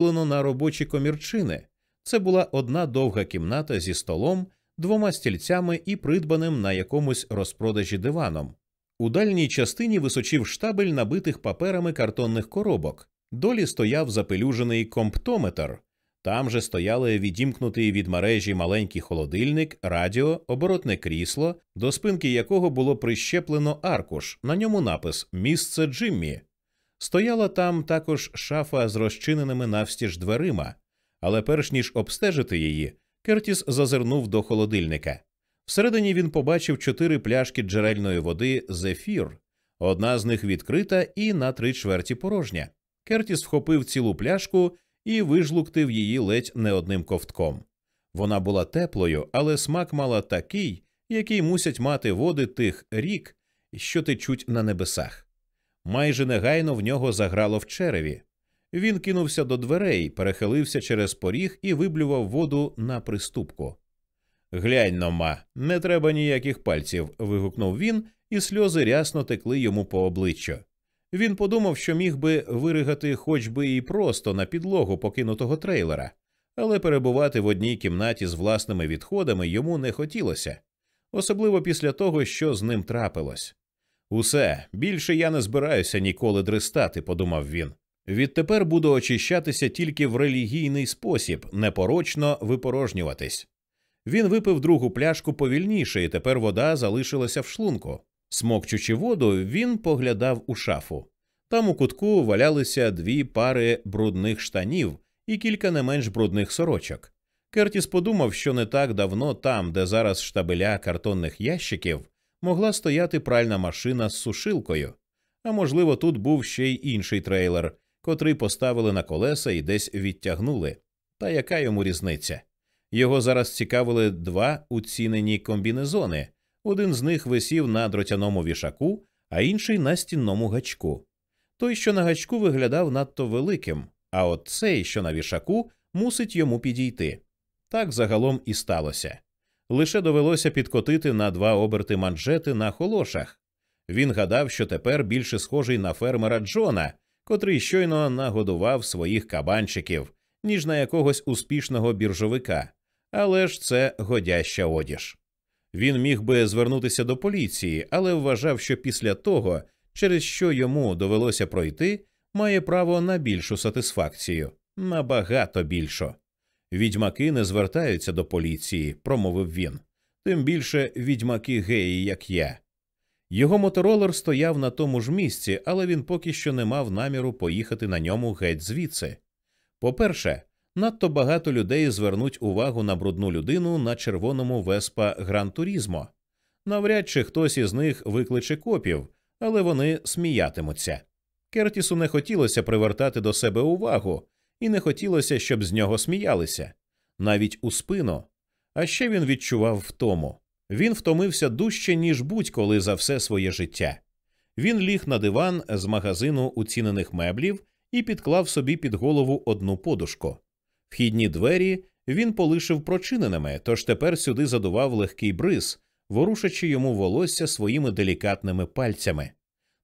на робочі комірчини. Це була одна довга кімната зі столом, двома стільцями і придбаним на якомусь розпродажі диваном. У дальній частині височив штабель набитих паперами картонних коробок. Долі стояв запелюжений комптометр. Там же стояли відімкнутий від мережі маленький холодильник, радіо, оборотне крісло, до спинки якого було прищеплено аркуш, на ньому напис Місце Джиммі. Стояла там також шафа з розчиненими навстіж дверима, але перш ніж обстежити її, Кертіс зазирнув до холодильника. Всередині він побачив чотири пляшки джерельної води Зефір, одна з них відкрита і на три чверті порожня. Кертіс вхопив цілу пляшку і вижлуктив її ледь не одним ковтком. Вона була теплою, але смак мала такий, який мусять мати води тих рік, що течуть на небесах. Майже негайно в нього заграло в череві. Він кинувся до дверей, перехилився через поріг і виблював воду на приступку. Глянь нома, не треба ніяких пальців. вигукнув він, і сльози рясно текли йому по обличчю. Він подумав, що міг би виригати хоч би і просто на підлогу покинутого трейлера, але перебувати в одній кімнаті з власними відходами йому не хотілося, особливо після того, що з ним трапилось. Усе більше я не збираюся ніколи дристати, подумав він. Відтепер буду очищатися тільки в релігійний спосіб, непорочно випорожнюватись. Він випив другу пляшку повільніше, і тепер вода залишилася в шлунку. Смокчучи воду, він поглядав у шафу. Там у кутку валялися дві пари брудних штанів і кілька не менш брудних сорочок. Кертіс подумав, що не так давно там, де зараз штабеля картонних ящиків, могла стояти пральна машина з сушилкою. А можливо, тут був ще й інший трейлер, котрий поставили на колеса і десь відтягнули. Та яка йому різниця? Його зараз цікавили два уцінені комбінезони. Один з них висів на дротяному вішаку, а інший на стінному гачку. Той, що на гачку виглядав надто великим, а от цей, що на вішаку, мусить йому підійти. Так загалом і сталося. Лише довелося підкотити на два оберти манжети на холошах. Він гадав, що тепер більше схожий на фермера Джона, котрий щойно нагодував своїх кабанчиків, ніж на якогось успішного біржовика, але ж це годяща одіж. Він міг би звернутися до поліції, але вважав, що після того, через що йому довелося пройти, має право на більшу сатисфакцію, набагато більшу. Відьмаки не звертаються до поліції, промовив він. Тим більше відьмаки геї, як я. Його моторолер стояв на тому ж місці, але він поки що не мав наміру поїхати на ньому геть звідси. По перше, надто багато людей звернуть увагу на брудну людину на червоному веспа Гран Турізмо. Навряд чи хтось із них викличе копів, але вони сміятимуться. Кертісу не хотілося привертати до себе увагу, і не хотілося, щоб з нього сміялися, навіть у спину. А ще він відчував втому. Він втомився дужче, ніж будь-коли за все своє життя. Він ліг на диван з магазину уцінених меблів і підклав собі під голову одну подушку. Вхідні двері він полишив прочиненими, тож тепер сюди задував легкий бриз, ворушачи йому волосся своїми делікатними пальцями.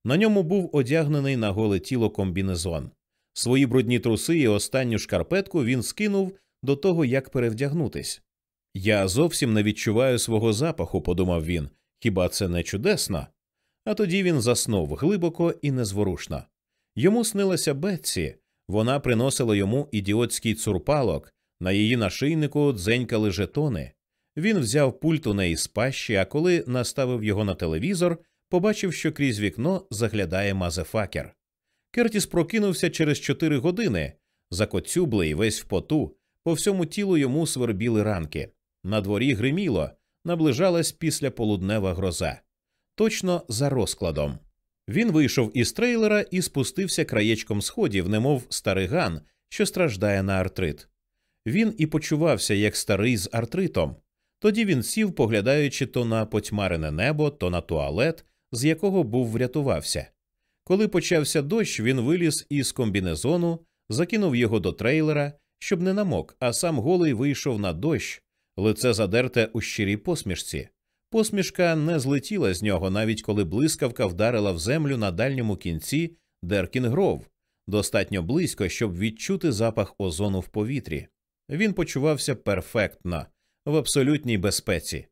На ньому був одягнений на голе тіло комбінезон. Свої брудні труси і останню шкарпетку він скинув до того, як перевдягнутись. Я зовсім не відчуваю свого запаху, подумав він. Хіба це не чудесно? А тоді він заснув глибоко і незворушно. Йому снилася Бетсі, вона приносила йому ідіотський цурпалок, на її нашийнику дзенькали жетони. Він взяв пульт у неї з пащі, а коли наставив його на телевізор, побачив, що крізь вікно заглядає мазефакер. Кертіс прокинувся через чотири години, закоцюблий, весь в поту, по всьому тілу йому свербіли ранки. На дворі гриміло, наближалась після полуднева гроза. Точно за розкладом. Він вийшов із трейлера і спустився краєчком сходів, немов стариган, що страждає на артрит. Він і почувався як старий з артритом. Тоді він сів, поглядаючи то на потьмарене небо, то на туалет, з якого був врятувався. Коли почався дощ, він виліз із комбінезону, закинув його до трейлера, щоб не намок, а сам голий вийшов на дощ, лице задерте у щирій посмішці. Посмішка не злетіла з нього, навіть коли блискавка вдарила в землю на дальньому кінці Деркінгров, достатньо близько, щоб відчути запах озону в повітрі. Він почувався перфектно, в абсолютній безпеці.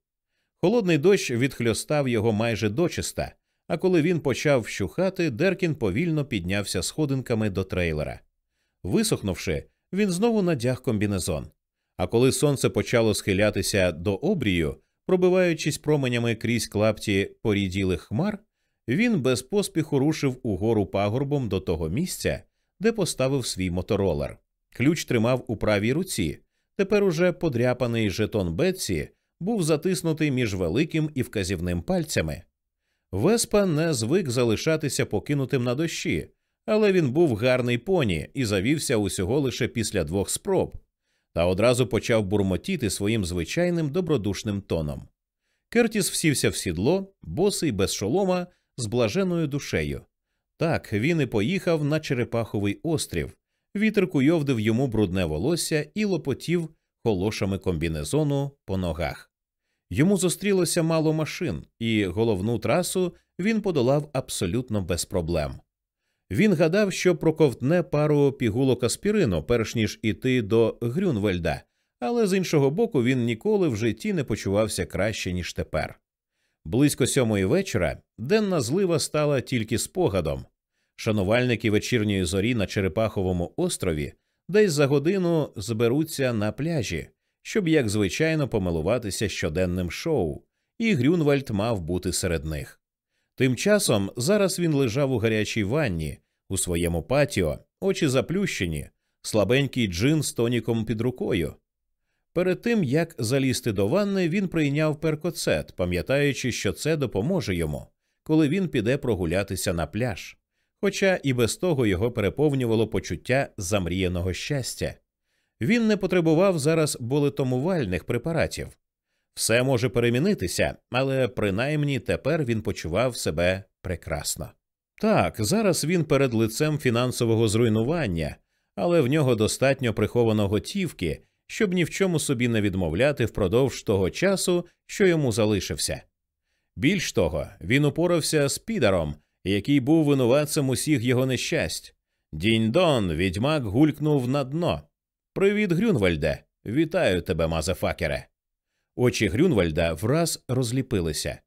Холодний дощ відхльостав його майже дочиста, а коли він почав вщухати, Деркін повільно піднявся сходинками до трейлера. Висохнувши, він знову надяг комбінезон. А коли сонце почало схилятися до обрію, пробиваючись променями крізь клапті поріділих хмар, він без поспіху рушив угору пагорбом до того місця, де поставив свій моторолер. Ключ тримав у правій руці. Тепер уже подряпаний жетон Бетсі був затиснутий між великим і вказівним пальцями. Веспа не звик залишатися покинутим на дощі, але він був гарний поні і завівся усього лише після двох спроб, та одразу почав бурмотіти своїм звичайним добродушним тоном. Кертіс всівся в сідло, босий без шолома, з блаженою душею. Так він і поїхав на Черепаховий острів. Вітер куйовдив йому брудне волосся і лопотів холошами комбінезону по ногах. Йому зустрілося мало машин, і головну трасу він подолав абсолютно без проблем. Він гадав, що проковтне пару пігулок аспірину, перш ніж іти до Грюнвельда, але з іншого боку він ніколи в житті не почувався краще, ніж тепер. Близько сьомої вечора денна злива стала тільки спогадом. Шанувальники вечірньої зорі на Черепаховому острові десь за годину зберуться на пляжі, щоб, як звичайно, помилуватися щоденним шоу, і Грюнвальд мав бути серед них. Тим часом зараз він лежав у гарячій ванні, у своєму патіо, очі заплющені, слабенький джин з тоніком під рукою. Перед тим як залізти до ванни, він прийняв перкоцет, пам'ятаючи, що це допоможе йому, коли він піде прогулятися на пляж. Хоча і без того його переповнювало почуття замріяного щастя. Він не потребував зараз болетомувальних препаратів. Все може перемінитися, але принаймні тепер він почував себе прекрасно. Так, зараз він перед лицем фінансового зруйнування, але в нього достатньо приховано готівки, щоб ні в чому собі не відмовляти впродовж того часу, що йому залишився. Більш того, він упорався з підаром, який був винуватцем усіх його нещасть. Дінь-дон, відьмак гулькнув на дно. Привіт, Грюнвальде. Вітаю тебе, мазефакере. Очі Грюнвальда враз розліпилися.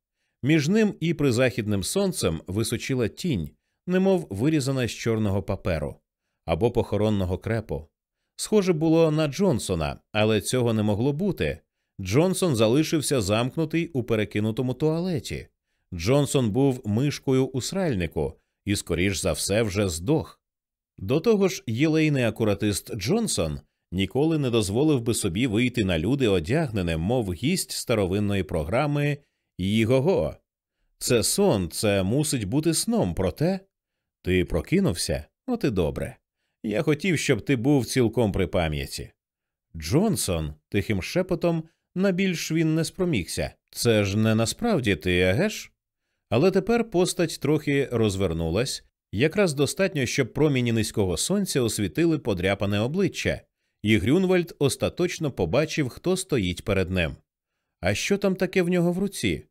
Між ним і призахідним сонцем височила тінь, немов вирізана з чорного паперу або похоронного крепу. Схоже було на Джонсона, але цього не могло бути. Джонсон залишився замкнутий у перекинутому туалеті. Джонсон був мишкою у сральнику і, скоріш за все, вже здох. До того ж, єлейний акуратист Джонсон ніколи не дозволив би собі вийти на люди одягненим, мов гість старовинної програми Їго-го. Це сон, це мусить бути сном, проте ти прокинувся? От і добре. Я хотів, щоб ти був цілком при пам'яті. Джонсон, тихим шепотом, на більш він не спромігся. Це ж не насправді ти, агеш? Але тепер постать трохи розвернулась, якраз достатньо, щоб проміні низького сонця освітили подряпане обличчя, і Грюнвальд остаточно побачив, хто стоїть перед ним. А що там таке в нього в руці?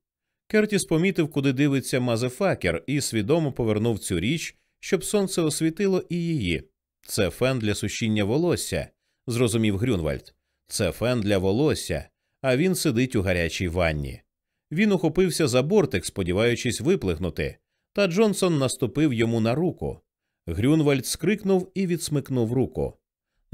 Кертіс помітив, куди дивиться мазефакер, і свідомо повернув цю річ, щоб сонце освітило і її. Це фен для сушіння волосся, зрозумів Грюнвальд. Це фен для волосся, а він сидить у гарячій ванні. Він ухопився за бортик, сподіваючись виплигнути, та Джонсон наступив йому на руку. Грюнвальд скрикнув і відсмикнув руку.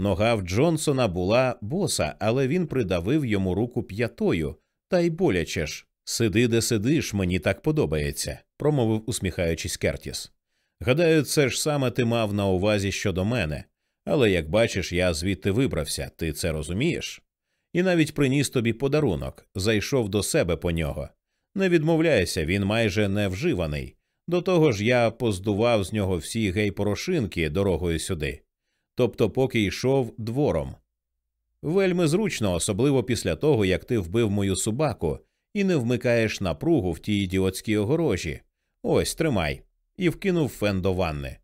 Нога в Джонсона була боса, але він придавив йому руку п'ятою, та й боляче ж. Сиди, де сидиш, мені так подобається, промовив усміхаючись Кертіс. Гадаю, це ж саме ти мав на увазі щодо мене, але як бачиш, я звідти вибрався, ти це розумієш? І навіть приніс тобі подарунок, зайшов до себе по нього. Не відмовляйся, він майже не вживаний. До того ж, я поздував з нього всі гей-порошинки дорогою сюди, тобто, поки йшов двором. Вельми зручно, особливо після того, як ти вбив мою собаку і не вмикаєш напругу в тій ідіотській огорожі. Ось тримай і вкинув фен до ванни.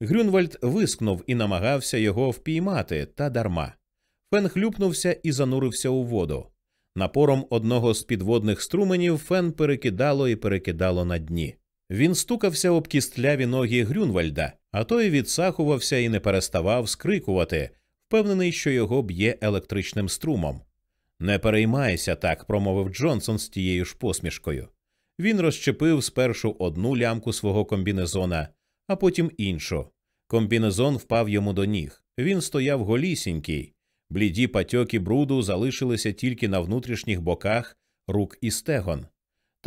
Грюнвальд вискнув і намагався його впіймати, та дарма. Фен хлюпнувся і занурився у воду. Напором одного з підводних струменів фен перекидало і перекидало на дні. Він стукався об кістляві ноги Грюнвальда, а той відсахувався і не переставав скрикувати, впевнений, що його б'є електричним струмом. Не переймайся так, промовив Джонсон з тією ж посмішкою. Він розчепив спершу одну лямку свого комбінезона, а потім іншу. Комбінезон впав йому до ніг. Він стояв голісінький. Бліді патьоки бруду залишилися тільки на внутрішніх боках рук і стегон.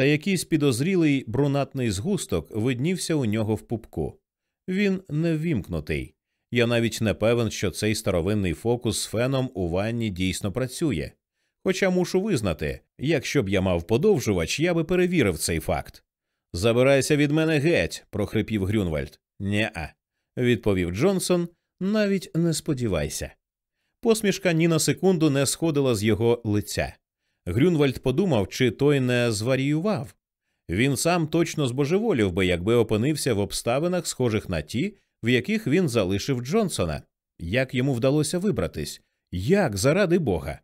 Та якийсь підозрілий брунатний згусток виднівся у нього в пупку. Він не ввімкнутий. Я навіть не певен, що цей старовинний фокус з феном у ванні дійсно працює. Хоча мушу визнати, якщо б я мав подовжувач, я би перевірив цей факт. Забирайся від мене геть, прохрипів Грюнвальд. «Нє-а», – відповів Джонсон, навіть не сподівайся. Посмішка ні на секунду не сходила з його лиця. Грюнвальд подумав, чи той не зваріював. Він сам точно збожеволів би, якби опинився в обставинах, схожих на ті, в яких він залишив Джонсона. Як йому вдалося вибратись? Як заради бога?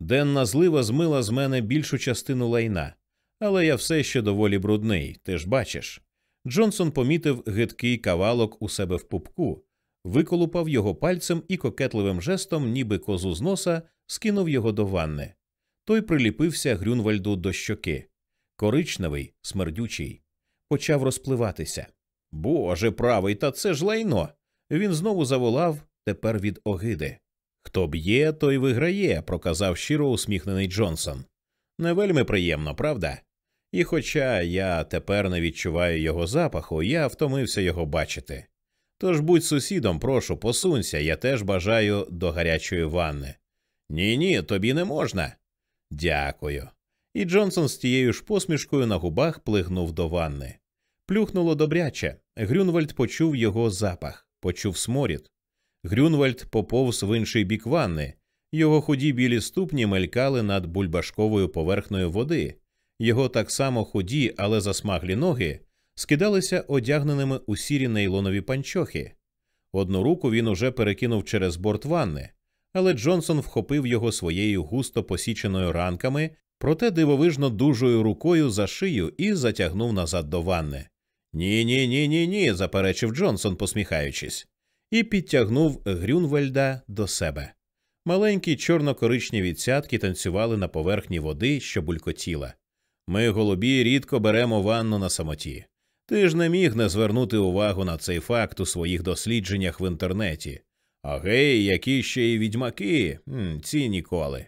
Денна злива змила з мене більшу частину лайна, але я все ще доволі брудний, ти ж бачиш. Джонсон помітив гидкий кавалок у себе в пупку, виколупав його пальцем і кокетливим жестом, ніби козу з носа, скинув його до ванни. Той приліпився Грюнвальду до щоки. Коричневий, смердючий, почав розпливатися. Боже правий, та це ж лайно. Він знову заволав тепер від огиди. Хто б'є, той виграє, проказав щиро усміхнений Джонсон. Не вельми приємно, правда? І хоча я тепер не відчуваю його запаху, я втомився його бачити. Тож будь сусідом, прошу, посунься, я теж бажаю до гарячої ванни. Ні, ні, тобі не можна. Дякую. І Джонсон з тією ж посмішкою на губах плигнув до ванни. Плюхнуло добряче. Грюнвальд почув його запах, почув сморід. Грюнвальд поповз в інший бік ванни. Його худі білі ступні мелькали над бульбашковою поверхнею води. Його так само худі, але засмаглі ноги скидалися одягненими у сірі нейлонові панчохи. Одну руку він уже перекинув через борт ванни, але Джонсон вхопив його своєю густо посіченою ранками, проте дивовижно дужою рукою за шию і затягнув назад до ванни. Ні, ні, ні, ні, ні, заперечив Джонсон, посміхаючись, і підтягнув Грюнвельда до себе. Маленькі чорно-коричневі цятки танцювали на поверхні води, що булькотіла. Ми, голубі, рідко беремо ванну на самоті. Ти ж не міг не звернути увагу на цей факт у своїх дослідженнях в інтернеті. А гей, які ще й відьмаки, М, ці ніколи.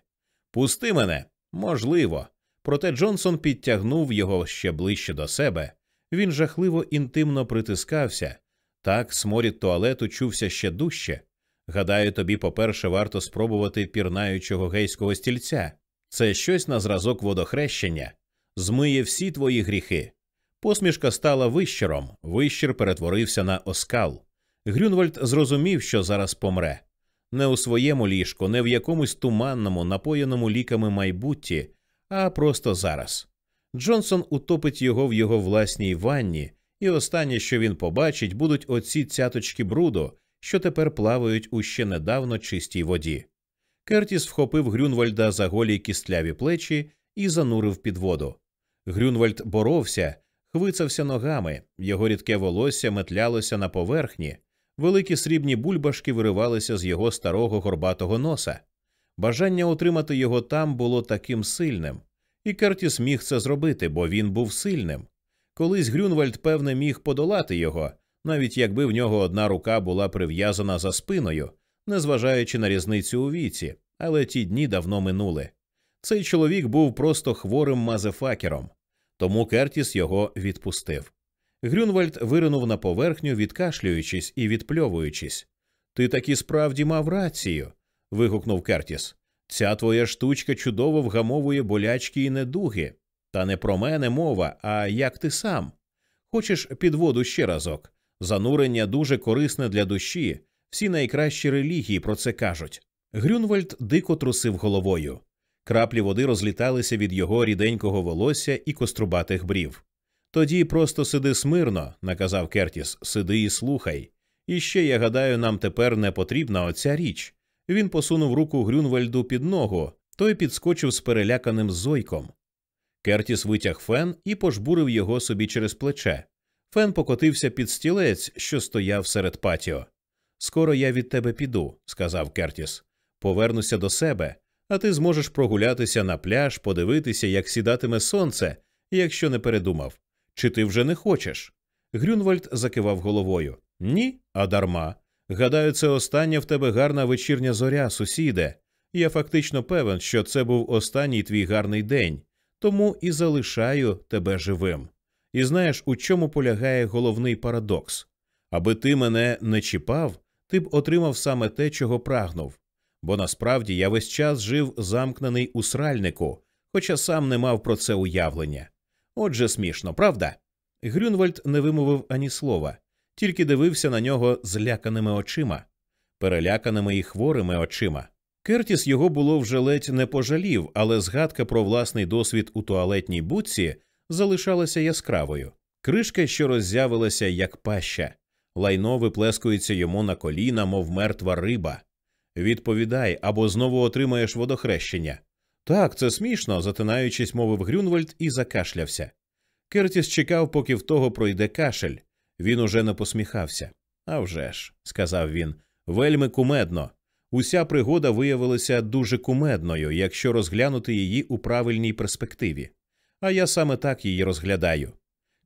Пусти мене, можливо. Проте Джонсон підтягнув його ще ближче до себе. Він жахливо інтимно притискався. Так сморід туалету чувся ще дужче. Гадаю, тобі, по-перше, варто спробувати пірнаючого гейського стільця. Це щось на зразок водохрещення, змиє всі твої гріхи. Посмішка стала вищером, вищір перетворився на оскал. Грюнвальд зрозумів, що зараз помре. Не у своєму ліжку, не в якомусь туманному, напоєному ліками майбутті, а просто зараз. Джонсон утопить його в його власній ванні, і останнє, що він побачить, будуть оці цяточки бруду, що тепер плавають у ще недавно чистій воді. Кертіс вхопив Грюнвальда за голі кістляві плечі і занурив під воду. Грюнвальд боровся, хвицався ногами, його рідке волосся метлялося на поверхні, великі срібні бульбашки виривалися з його старого горбатого носа. Бажання утримати його там було таким сильним, і Кертіс міг це зробити, бо він був сильним. Колись Грюнвальд, певне, міг подолати його, навіть якби в нього одна рука була прив'язана за спиною, незважаючи на різницю у віці, але ті дні давно минули. Цей чоловік був просто хворим мазефакером, тому Кертіс його відпустив. Грюнвальд виринув на поверхню, відкашлюючись і відпльовуючись. Ти таки справді мав рацію. вигукнув Кертіс. Ця твоя штучка чудово вгамовує болячки і недуги. Та не про мене мова, а як ти сам. Хочеш під воду ще разок. Занурення дуже корисне для душі, всі найкращі релігії про це кажуть. Грюнвальд дико трусив головою. Краплі води розліталися від його ріденького волосся і кострубатих брів. Тоді просто сиди смирно, наказав Кертіс, сиди і слухай. І ще, я гадаю, нам тепер не потрібна оця річ. Він посунув руку Грюнвальду під ногу, той підскочив з переляканим зойком. Кертіс витяг фен і пожбурив його собі через плече. Фен покотився під стілець, що стояв серед патіо. Скоро я від тебе піду, сказав Кертіс. Повернуся до себе, а ти зможеш прогулятися на пляж, подивитися, як сідатиме сонце, якщо не передумав. Чи ти вже не хочеш? Грюнвальд закивав головою. Ні, а дарма. Гадаю, це остання в тебе гарна вечірня зоря, сусіде. Я фактично певен, що це був останній твій гарний день, тому і залишаю тебе живим. І знаєш, у чому полягає головний парадокс? Аби ти мене не чіпав, ти б отримав саме те, чого прагнув. Бо насправді я весь час жив замкнений у сральнику, хоча сам не мав про це уявлення. Отже, смішно, правда? Грюнвальд не вимовив ані слова, тільки дивився на нього зляканими очима, переляканими і хворими очима. Кертіс його було вже ледь не пожалів, але згадка про власний досвід у туалетній будці залишалася яскравою. Кришка, що роззявилася, як паща, лайно виплескується йому на коліна, мов мертва риба. Відповідай або знову отримаєш водохрещення. Так, це смішно, затинаючись, мовив Грюнвальд і закашлявся. Кертіс чекав, поки в того пройде кашель. Він уже не посміхався. «А вже ж», – сказав він, вельми кумедно. Уся пригода виявилася дуже кумедною, якщо розглянути її у правильній перспективі. А я саме так її розглядаю.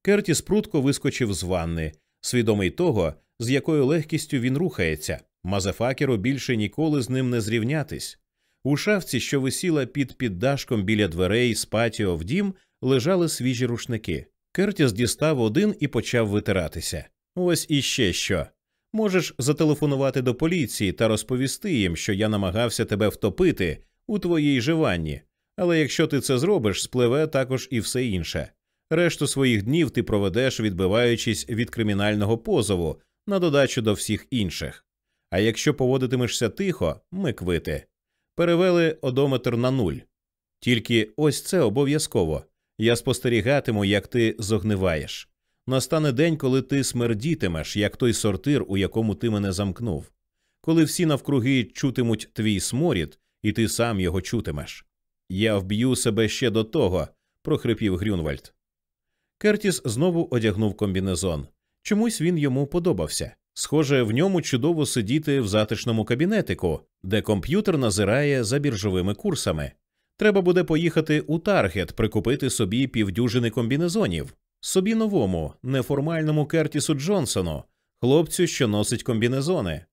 Кертіс прутко вискочив з ванни, свідомий того, з якою легкістю він рухається. Мазефакеру більше ніколи з ним не зрівнятись. У шафці, що висіла під піддашком біля дверей з патіо в дім, лежали свіжі рушники. Кертіс дістав один і почав витиратися. Ось іще що. Можеш зателефонувати до поліції та розповісти їм, що я намагався тебе втопити у твоїй живанні, але якщо ти це зробиш, спливе також і все інше. Решту своїх днів ти проведеш, відбиваючись від кримінального позову на додачу до всіх інших. А якщо поводитимешся тихо, ми квити. Перевели одометр на нуль. Тільки ось це обов'язково. Я спостерігатиму, як ти зогниваєш. Настане день, коли ти смердітимеш, як той сортир, у якому ти мене замкнув, коли всі навкруги чутимуть твій сморід, і ти сам його чутимеш. Я вб'ю себе ще до того, прохрипів Грюнвальд. Кертіс знову одягнув комбінезон. Чомусь він йому подобався. Схоже, в ньому чудово сидіти в затишному кабінетику, де комп'ютер назирає за біржовими курсами. Треба буде поїхати у Таргет, прикупити собі півдюжини комбінезонів, собі новому, неформальному Кертісу Джонсону, хлопцю, що носить комбінезони.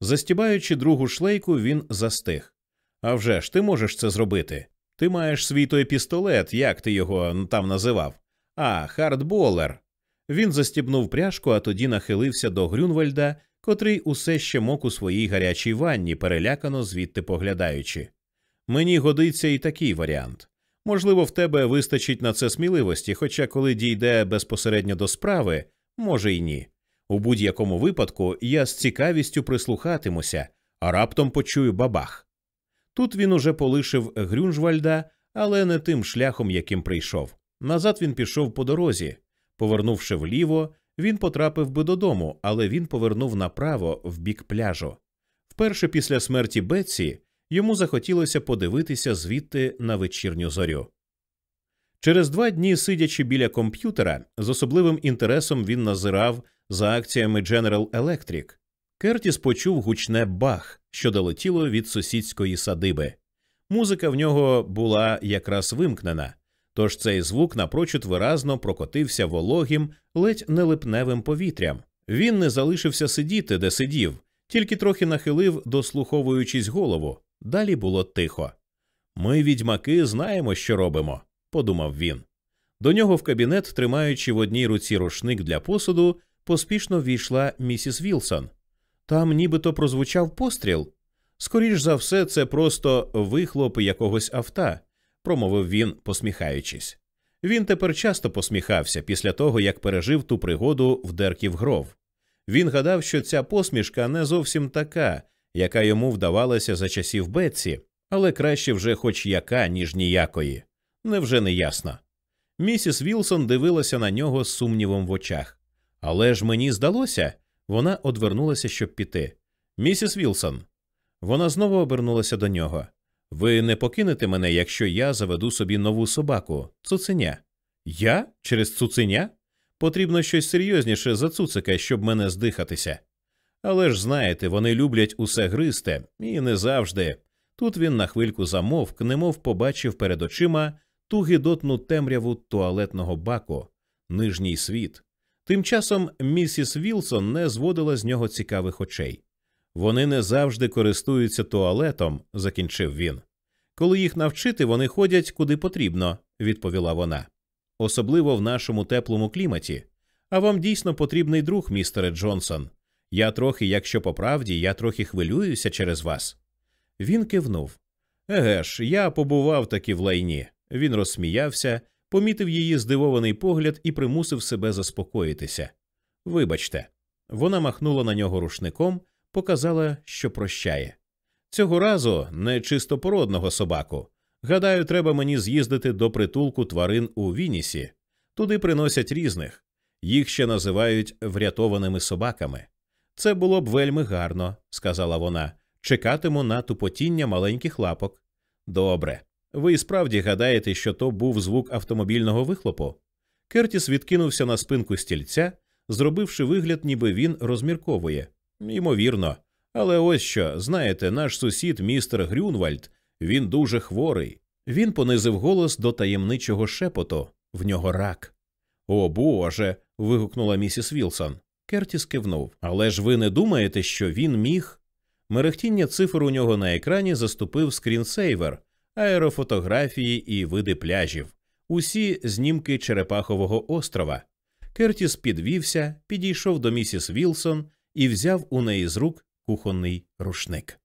Застібаючи другу шлейку, він застиг. «Авжеж, ти можеш це зробити. Ти маєш свій той пістолет, як ти його там називав? А, хардболер. Він застібнув пряжку, а тоді нахилився до Грюнвальда, котрий усе ще мок у своїй гарячій ванні, перелякано звідти поглядаючи. Мені годиться і такий варіант. Можливо, в тебе вистачить на це сміливості, хоча коли дійде безпосередньо до справи, може й ні. У будь-якому випадку я з цікавістю прислухатимуся, а раптом почую бабах. Тут він уже полишив Грюнжвальда, але не тим шляхом, яким прийшов. Назад він пішов по дорозі. Повернувши вліво, він потрапив би додому, але він повернув направо в бік пляжу. Вперше після смерті Бетсі йому захотілося подивитися звідти на вечірню зорю. Через два дні, сидячи біля комп'ютера, з особливим інтересом він назирав за акціями General Electric. Кертіс почув гучне бах, що долетіло від сусідської садиби. Музика в нього була якраз вимкнена, тож цей звук напрочуд виразно прокотився вологим, ледь нелипневим повітрям. Він не залишився сидіти, де сидів, тільки трохи нахилив, дослуховуючись голову. Далі було тихо. Ми, відьмаки, знаємо, що робимо, подумав він. До нього в кабінет, тримаючи в одній руці рушник для посуду, поспішно війшла місіс Вілсон. Там нібито прозвучав постріл. Скоріш за все, це просто вихлоп якогось авто, промовив він, посміхаючись. Він тепер часто посміхався після того, як пережив ту пригоду в Дерків Гров. Він гадав, що ця посмішка не зовсім така, яка йому вдавалася за часів Бетсі, але краще вже хоч яка, ніж ніякої. Невже не ясно? Місіс Вілсон дивилася на нього з сумнівом в очах. Але ж мені здалося, вона одвернулася, щоб піти. Місіс Вілсон. Вона знову обернулася до нього. Ви не покинете мене, якщо я заведу собі нову собаку, цуценя. Я? Через цуценя? Потрібно щось серйозніше за цуцика, щоб мене здихатися. Але ж знаєте, вони люблять усе гристе, і не завжди. Тут він на хвильку замовк, немов побачив перед очима ту гидотну темряву туалетного баку, нижній світ. Тим часом місіс Вілсон не зводила з нього цікавих очей. Вони не завжди користуються туалетом, закінчив він. Коли їх навчити, вони ходять куди потрібно, відповіла вона. Особливо в нашому теплому кліматі. А вам дійсно потрібний друг, містере Джонсон. Я трохи, якщо по правді, я трохи хвилююся через вас. Він кивнув. Еге ж, я побував таки в лайні. Він розсміявся, помітив її здивований погляд і примусив себе заспокоїтися. Вибачте, вона махнула на нього рушником, показала, що прощає. Цього разу не чистопородного собаку. Гадаю, треба мені з'їздити до притулку тварин у Вінісі. Туди приносять різних. Їх ще називають врятованими собаками. Це було б вельми гарно, сказала вона. Чекатиму на тупотіння маленьких лапок. Добре. Ви справді гадаєте, що то був звук автомобільного вихлопу? Кертіс відкинувся на спинку стільця, зробивши вигляд, ніби він розмірковує. Ймовірно. Але ось що, знаєте, наш сусід, містер Грюнвальд, він дуже хворий. Він понизив голос до таємничого шепоту в нього рак. О Боже. вигукнула місіс Вілсон. Кертіс кивнув. Але ж ви не думаєте, що він міг? Мерехтіння цифр у нього на екрані заступив скрінсейвер, аерофотографії і види пляжів, усі знімки Черепахового острова. Кертіс підвівся, підійшов до місіс Вілсон і взяв у неї з рук кухонний рушник.